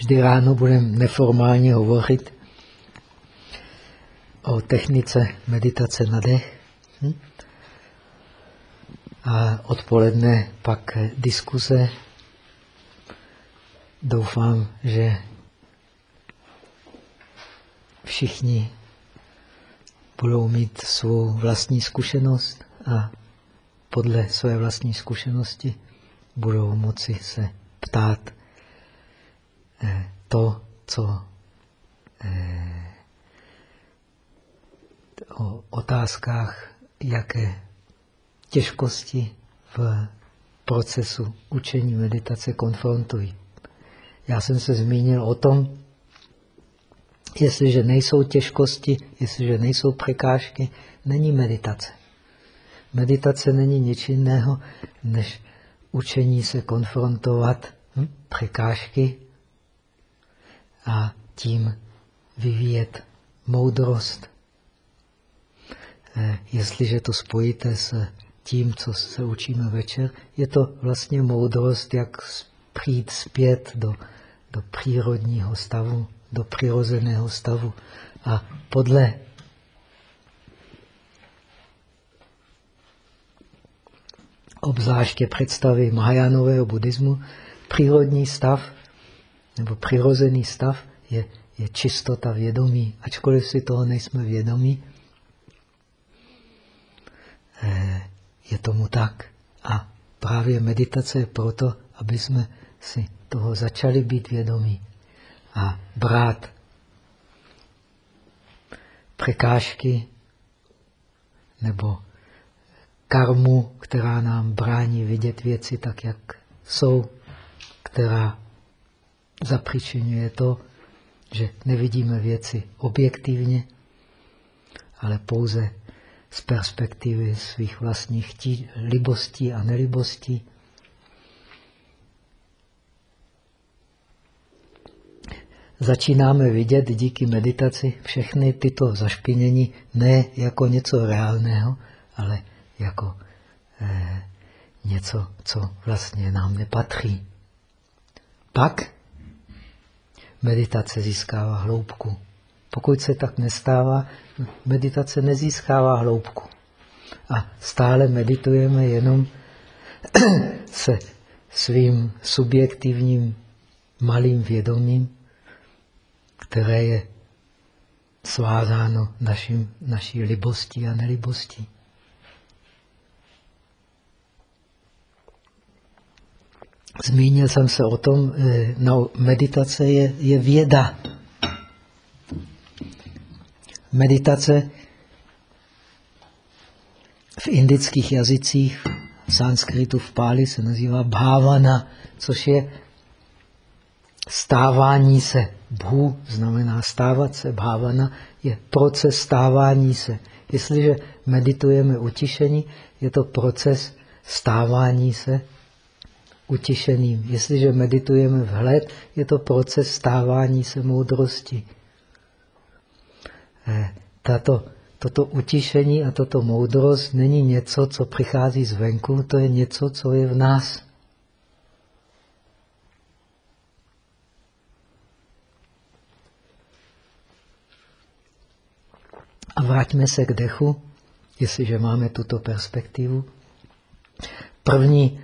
vždy ráno budeme neformálně hovořit o technice meditace na dech. Hm? A odpoledne pak diskuze. Doufám, že všichni budou mít svou vlastní zkušenost a podle své vlastní zkušenosti budou moci se ptát to, co eh, o otázkách, jaké těžkosti v procesu učení meditace konfrontují. Já jsem se zmínil o tom, jestliže nejsou těžkosti, jestliže nejsou překážky, není meditace. Meditace není nic jiného, než učení se konfrontovat hm, překážky a tím vyvíjet moudrost. Eh, jestliže to spojíte s tím, co se učíme večer, je to vlastně moudrost, jak přijít zpět do, do přírodního stavu, do přirozeného stavu. A podle obzvláště představy Mahajánového buddhismu, přírodní stav nebo přirozený stav je, je čistota vědomí. Ačkoliv si toho nejsme vědomí, eh, je tomu tak. A právě meditace je proto, aby jsme si toho začali být vědomí a brát překážky nebo karmu, která nám brání vidět věci tak, jak jsou, která zapříčinuje to, že nevidíme věci objektivně, ale pouze z perspektivy svých vlastních libostí a nelibostí. Začínáme vidět díky meditaci všechny tyto zašpinění ne jako něco reálného, ale jako eh, něco, co vlastně nám nepatří. Pak meditace získává hloubku. Pokud se tak nestává, meditace nezískává hloubku. A stále meditujeme jenom se svým subjektivním malým vědomím, které je svázáno naším, naší libostí a nelibostí. Zmínil jsem se o tom, eh, no, meditace je, je věda. Meditace v indických jazycích, v sanskritu, v páli se nazývá bhavana, což je stávání se. Bhu znamená stávat se, bhavana je proces stávání se. Jestliže meditujeme utišení, je to proces stávání se utišeným. Jestliže meditujeme vhled, je to proces stávání se moudrosti. Eh, tato, toto utišení a toto moudrost není něco, co přichází zvenku, to je něco, co je v nás. A vraťme se k dechu, jestliže máme tuto perspektivu. První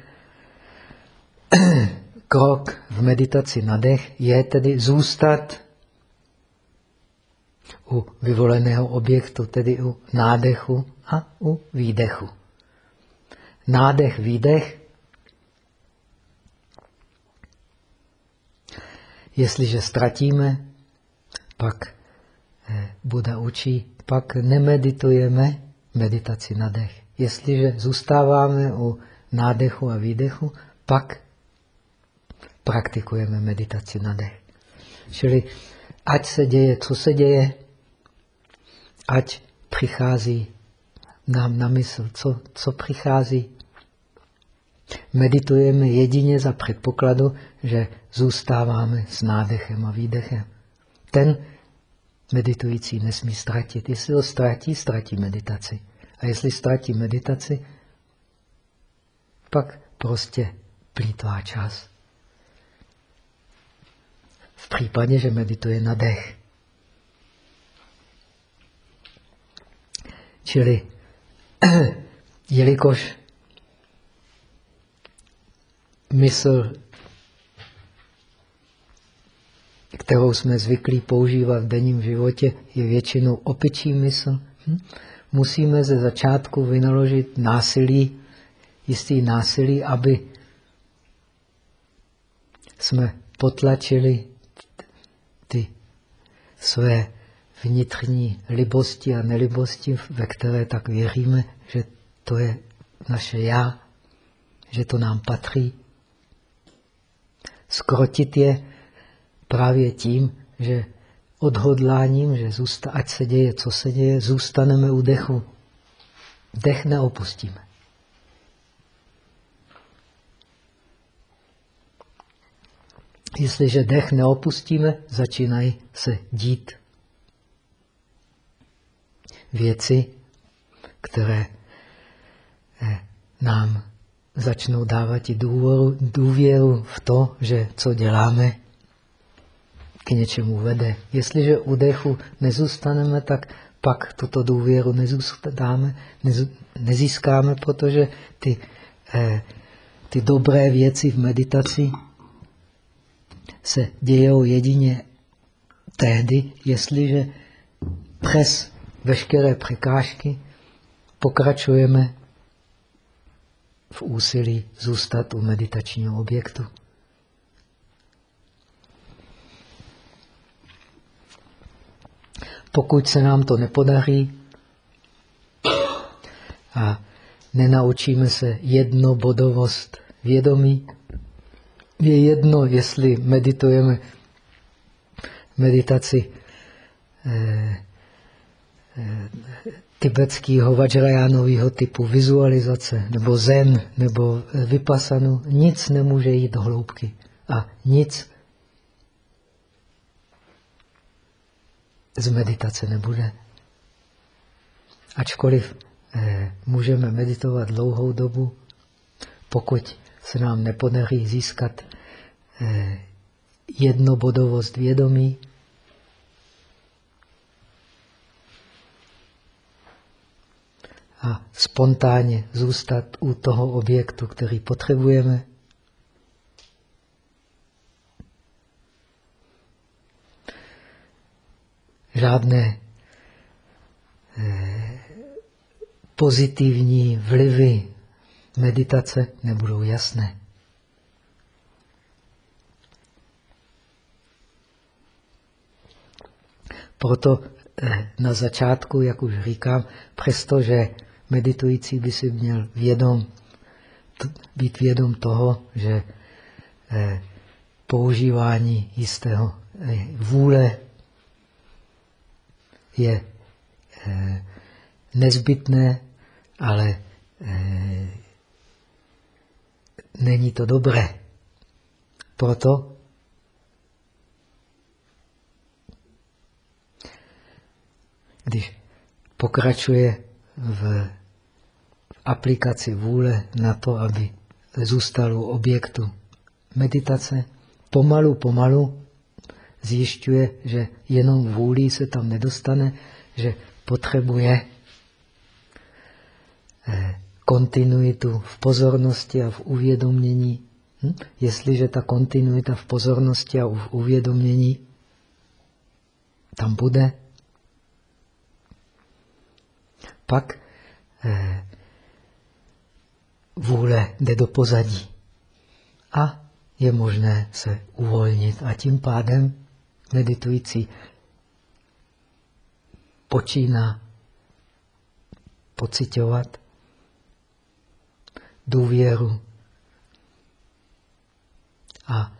krok v meditaci na dech je tedy zůstat u vyvoleného objektu, tedy u nádechu a u výdechu. Nádech, výdech. Jestliže ztratíme, pak eh, Buda učí, pak nemeditujeme meditaci na dech. Jestliže zůstáváme u nádechu a výdechu, pak praktikujeme meditaci na dech. Čili ať se děje, co se děje, ať přichází nám na mysl, co, co přichází. Meditujeme jedině za předpokladu, že zůstáváme s nádechem a výdechem. Ten meditující nesmí ztratit. Jestli ho ztratí, ztratí meditaci. A jestli ztratí meditaci, pak prostě plítvá čas. V případě, že medituje na dech. Čili, jelikož mysl, kterou jsme zvyklí používat v denním životě, je většinou opičí mysl, hm? musíme ze začátku vynaložit násilí, jistý násilí, aby jsme potlačili ty své vnitřní libosti a nelibosti, ve které tak věříme, že to je naše já, že to nám patří. Skrotit je právě tím, že odhodláním, že zůsta, ať se děje, co se děje, zůstaneme u dechu. Dech neopustíme. Jestliže dech neopustíme, začínají se dít věci, které eh, nám začnou dávat i důvěru, důvěru v to, že co děláme, k něčemu vede. Jestliže u dechu nezůstaneme, tak pak tuto důvěru nezůstáme, nezískáme, protože ty, eh, ty dobré věci v meditaci se dějou jedině tehdy, jestliže přes veškeré překážky pokračujeme v úsilí zůstat u meditačního objektu. Pokud se nám to nepodaří a nenaučíme se jednobodovost vědomí, je jedno, jestli meditujeme meditaci eh, eh, tibetského vajrajánového typu vizualizace, nebo zen, nebo vypasanu, nic nemůže jít do hloubky. A nic z meditace nebude. Ačkoliv eh, můžeme meditovat dlouhou dobu, pokud se nám nepodaří získat eh, jednobodovost vědomí, a spontánně zůstat u toho objektu, který potřebujeme. Žádné eh, pozitivní vlivy meditace nebudou jasné. Proto eh, na začátku, jak už říkám, přestože meditující by si měl vědom, být vědom toho, že eh, používání jistého eh, vůle je nezbytné, ale není to dobré. Proto když pokračuje v aplikaci vůle na to, aby zůstal u objektu meditace, pomalu, pomalu zjišťuje, že jenom vůlí se tam nedostane, že potřebuje eh, kontinuitu v pozornosti a v uvědomění. Hm? Jestliže ta kontinuita v pozornosti a v uvědomění tam bude, pak eh, vůle jde do pozadí. A je možné se uvolnit. A tím pádem meditující počíná pocitovat důvěru a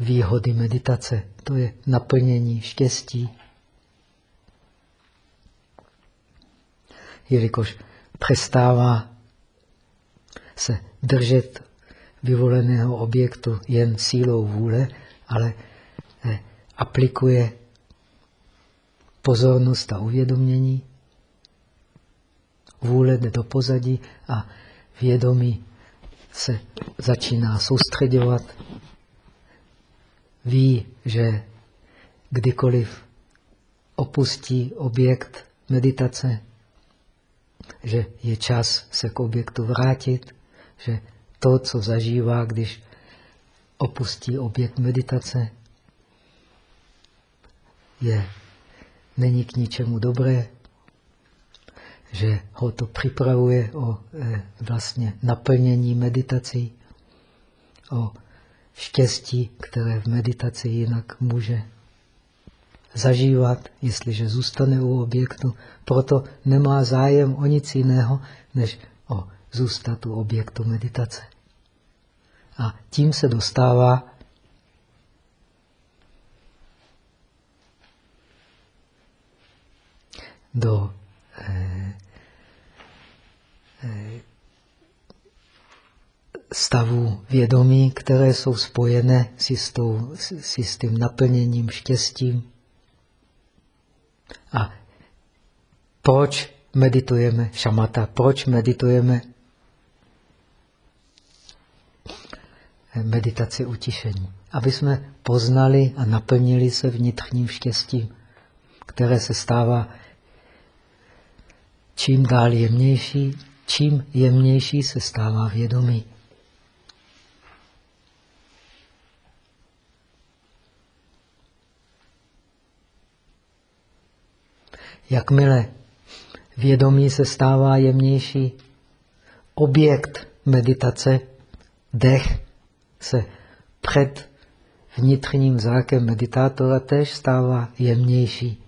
výhody meditace. To je naplnění štěstí. Jelikož přestává se držet vyvoleného objektu jen sílou vůle, ale eh, aplikuje pozornost a uvědomění, vůle jde do pozadí a vědomí se začíná soustředovat, ví, že kdykoliv opustí objekt meditace, že je čas se k objektu vrátit, že to, co zažívá, když opustí objekt meditace, je, není k ničemu dobré, že ho to připravuje o e, vlastně naplnění meditací, o štěstí, které v meditaci jinak může zažívat, jestliže zůstane u objektu. Proto nemá zájem o nic jiného, než o zůstat u objektu meditace. A tím se dostává do eh, eh, stavů vědomí, které jsou spojené s, jistou, s jistým naplněním, štěstím. A proč meditujeme šamata? Proč meditujeme meditaci utišení? Aby jsme poznali a naplnili se vnitřním štěstím, které se stává čím dál jemnější, čím jemnější se stává vědomí. Jakmile vědomí se stává jemnější, objekt meditace, dech, se před vnitřním zrakem meditátora tež stává jemnější.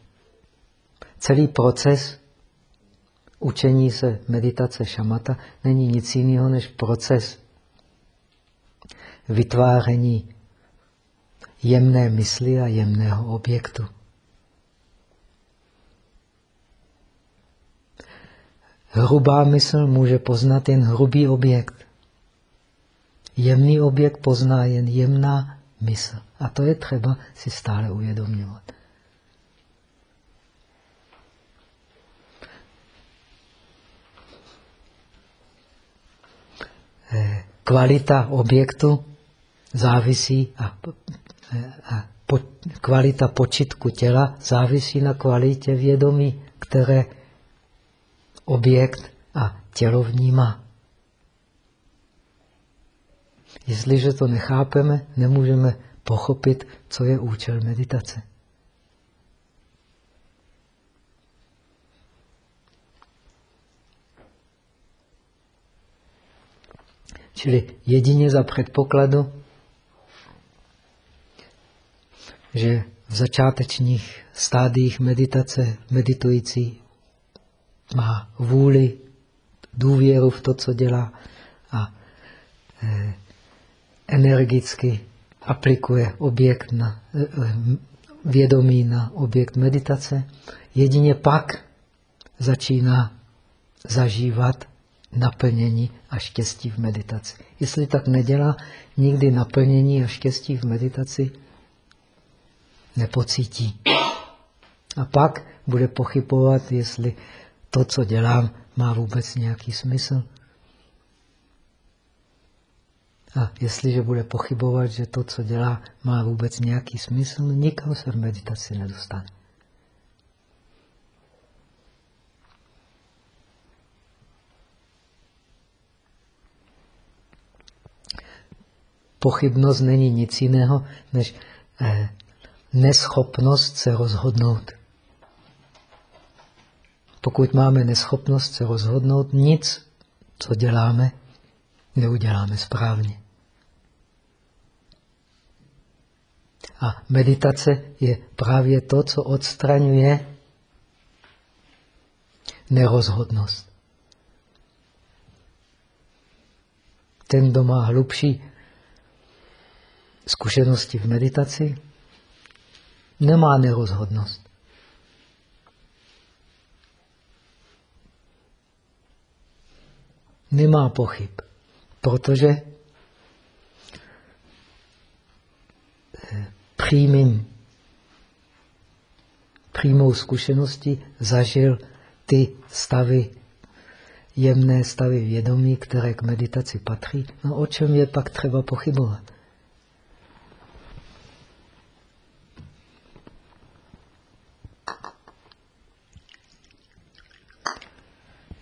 Celý proces učení se meditace šamata není nic jiného než proces vytváření jemné mysli a jemného objektu. Hrubá mysl může poznat jen hrubý objekt. Jemný objekt pozná jen jemná mysl. A to je třeba si stále uvědomňovat. Kvalita objektu závisí a, a po, kvalita počitku těla závisí na kvalitě vědomí, které objekt a tělo vnímá. Jestliže to nechápeme, nemůžeme pochopit, co je účel meditace. Čili jedině za předpokladu, že v začátečních stádiích meditace meditující má vůli, důvěru v to, co dělá a eh, energicky aplikuje objekt na eh, vědomí na objekt meditace, jedině pak začíná zažívat naplnění a štěstí v meditaci. Jestli tak nedělá, nikdy naplnění a štěstí v meditaci nepocítí. A pak bude pochybovat, jestli to, co dělám, má vůbec nějaký smysl. A jestliže bude pochybovat, že to, co dělá, má vůbec nějaký smysl, nikam se v meditaci nedostane. Pochybnost není nic jiného, než eh, neschopnost se rozhodnout. Pokud máme neschopnost se rozhodnout, nic, co děláme, neuděláme správně. A meditace je právě to, co odstraňuje nerozhodnost. Ten, kdo má hlubší zkušenosti v meditaci, nemá nerozhodnost. nemá pochyb, protože eh, přímým, přímou zkušeností zažil ty stavy, jemné stavy vědomí, které k meditaci patří. No o čem je pak třeba pochybovat?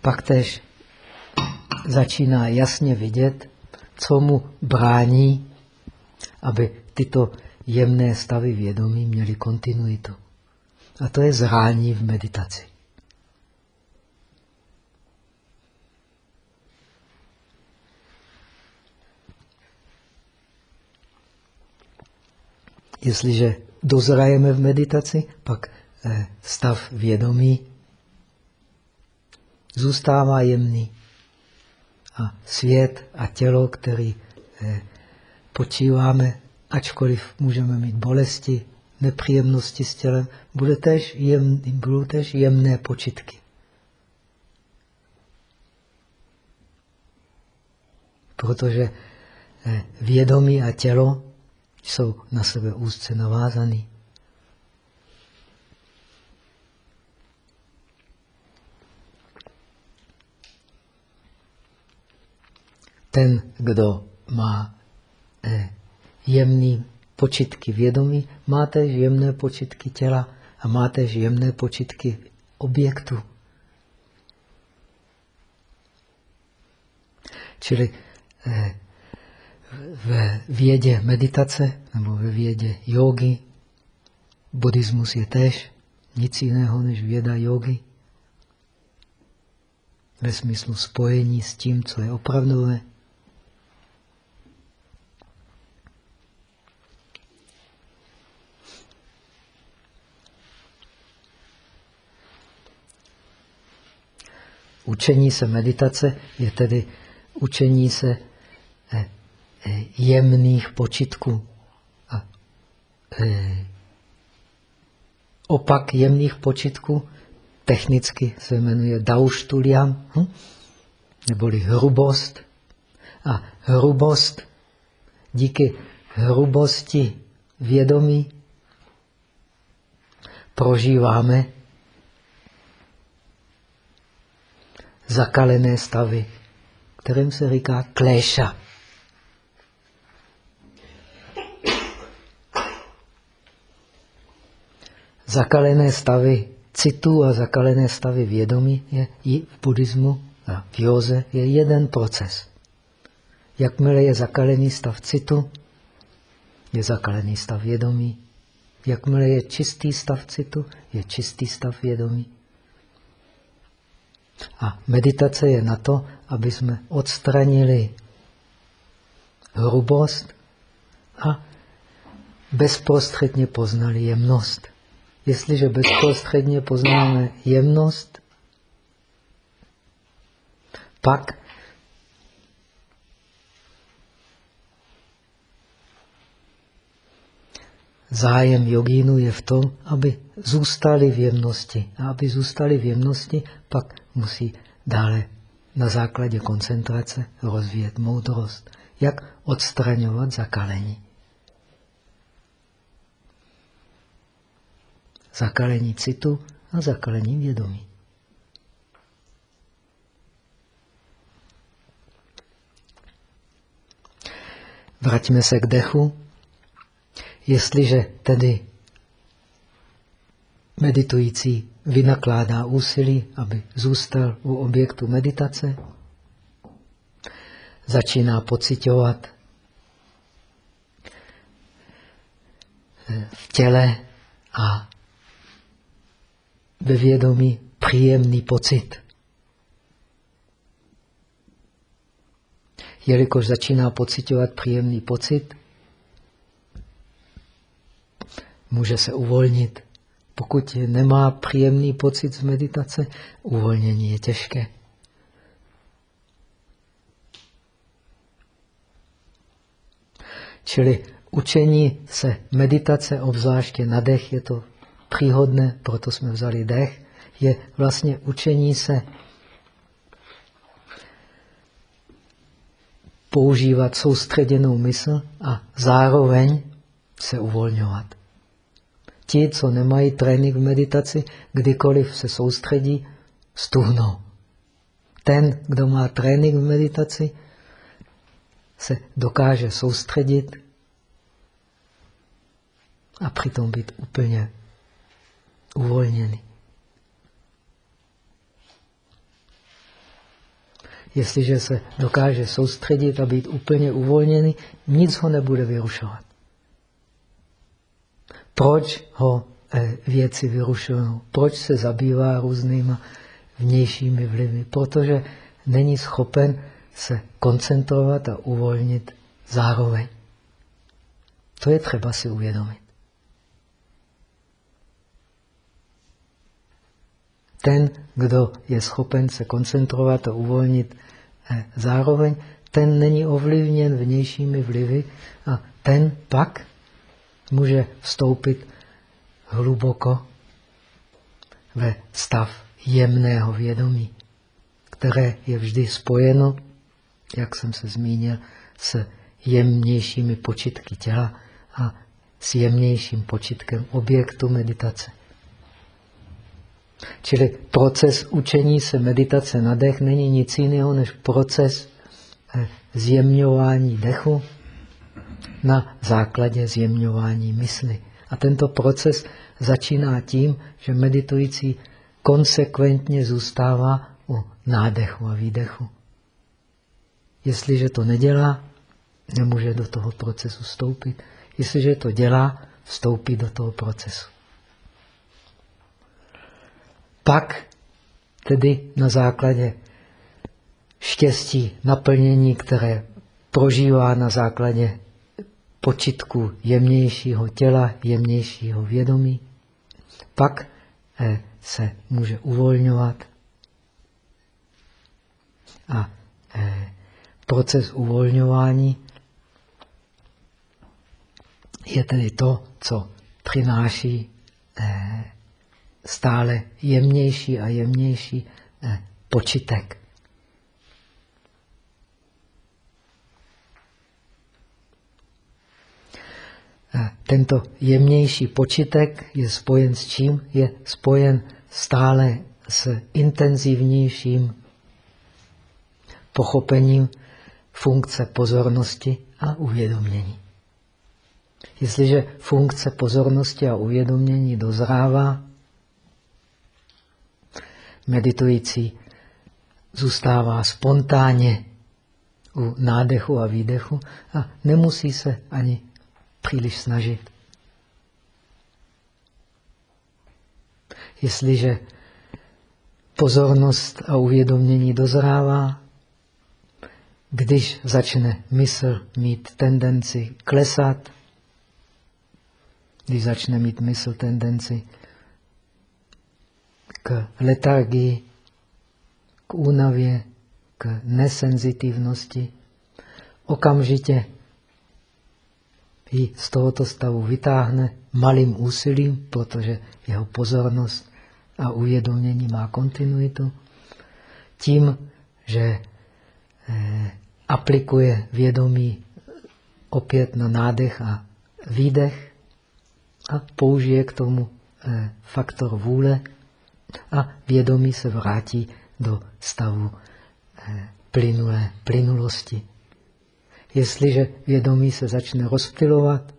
Pak tež začíná jasně vidět, co mu brání, aby tyto jemné stavy vědomí měly kontinuitu. A to je zrání v meditaci. Jestliže dozrajeme v meditaci, pak eh, stav vědomí zůstává jemný. A svět a tělo, který eh, počíváme, ačkoliv můžeme mít bolesti, nepříjemnosti s tělem, bude tež jem, budou tež jemné počitky. Protože eh, vědomí a tělo jsou na sebe úzce navázaný. Ten, kdo má eh, jemný počitky vědomí, má jemné počitky těla a má jemné počitky objektu. Čili eh, ve vědě meditace nebo ve vědě jogy, buddhismus je též nic jiného než věda jogy. Ve smyslu spojení s tím, co je opravdové. Učení se meditace je tedy učení se eh, eh, jemných počitků. A eh, opak jemných počitků technicky se jmenuje dauštuliam, hm? neboli hrubost. A hrubost díky hrubosti vědomí prožíváme zakalené stavy, kterým se říká kléša. Zakalené stavy citu a zakalené stavy vědomí je i v buddhismu a v józe je jeden proces. Jakmile je zakalený stav citu, je zakalený stav vědomí. Jakmile je čistý stav citu, je čistý stav vědomí. A meditace je na to, aby jsme odstranili hrubost a bezprostředně poznali jemnost. Jestliže bezprostředně poznáme jemnost, pak zájem jogínu je v tom, aby zůstali v jemnosti. A aby zůstali v jemnosti, pak musí dále na základě koncentrace rozvíjet moudrost. Jak odstraňovat zakalení. Zakalení citu a zakalení vědomí. Vraťme se k dechu. Jestliže tedy meditující vynakládá úsilí, aby zůstal u objektu meditace, začíná pocitovat v těle a ve vědomí příjemný pocit. Jelikož začíná pocitovat příjemný pocit, může se uvolnit. Pokud nemá příjemný pocit z meditace, uvolnění je těžké. Čili učení se meditace, obzvláště na dech, je to příhodné, proto jsme vzali dech, je vlastně učení se používat soustředěnou mysl a zároveň se uvolňovat. Ti, co nemají trénink v meditaci, kdykoliv se soustředí, stuhnou. Ten, kdo má trénink v meditaci, se dokáže soustředit a přitom být úplně uvolněný. Jestliže se dokáže soustředit a být úplně uvolněný, nic ho nebude vyrušovat. Proč ho eh, věci vyrušují? Proč se zabývá různýma vnějšími vlivy? Protože není schopen se koncentrovat a uvolnit zároveň. To je třeba si uvědomit. Ten, kdo je schopen se koncentrovat a uvolnit eh, zároveň, ten není ovlivněn vnějšími vlivy a ten pak může vstoupit hluboko ve stav jemného vědomí, které je vždy spojeno, jak jsem se zmínil, s jemnějšími počitky těla a s jemnějším počitkem objektu meditace. Čili proces učení se meditace na dech není nic jiného než proces eh, zjemňování dechu na základě zjemňování mysli. A tento proces začíná tím, že meditující konsekventně zůstává u nádechu a výdechu. Jestliže to nedělá, nemůže do toho procesu vstoupit. Jestliže to dělá, vstoupí do toho procesu. Pak tedy na základě štěstí, naplnění, které prožívá na základě počitku jemnějšího těla, jemnějšího vědomí, pak eh, se může uvolňovat a eh, proces uvolňování je tedy to, co přináší eh, stále jemnější a jemnější počitek. Tento jemnější počitek je spojen s čím? Je spojen stále s intenzivnějším pochopením funkce pozornosti a uvědomění. Jestliže funkce pozornosti a uvědomění dozrává, meditující zůstává spontánně u nádechu a výdechu a nemusí se ani příliš snažit. Jestliže pozornost a uvědomění dozrává, když začne mysl mít tendenci klesat, když začne mít mysl tendenci k letargii, k únavě, k nesenzitivnosti, okamžitě ji z tohoto stavu vytáhne malým úsilím, protože jeho pozornost a uvědomění má kontinuitu, tím, že eh, aplikuje vědomí opět na nádech a výdech a použije k tomu eh, faktor vůle, a vědomí se vrátí do stavu eh, plynulé plynulosti. Jestliže vědomí se začne rozptilovat,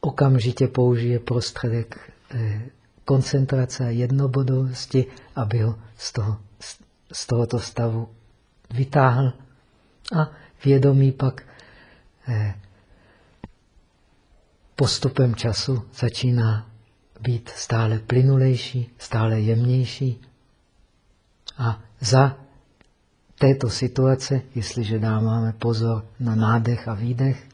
okamžitě použije prostředek eh, koncentrace a jednobodovosti, aby ho z, toho, z tohoto stavu vytáhl a vědomí pak eh, postupem času začíná být stále plynulejší, stále jemnější. A za této situace, jestliže dáváme pozor na nádech a výdech,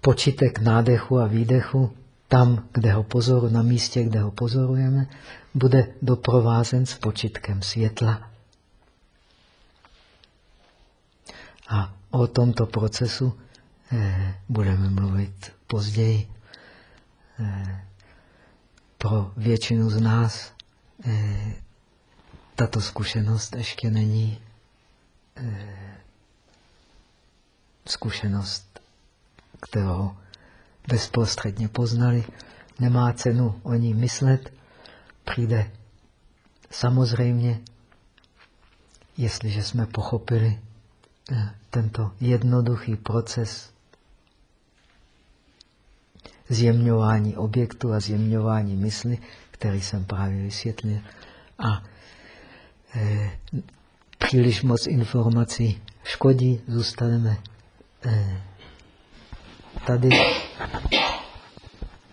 počitek nádechu a výdechu, tam, kde ho pozoru, na místě, kde ho pozorujeme, bude doprovázen s počitkem světla. A o tomto procesu eh, budeme mluvit později. Eh, pro většinu z nás eh, tato zkušenost ještě není eh, zkušenost, kterou bezprostředně poznali. Nemá cenu o ní myslet, přijde samozřejmě, jestliže jsme pochopili tento jednoduchý proces zjemňování objektu a zjemňování mysli, který jsem právě vysvětlil. A e, příliš moc informací škodí, zůstaneme e, tady.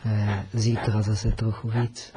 E, zítra zase trochu víc.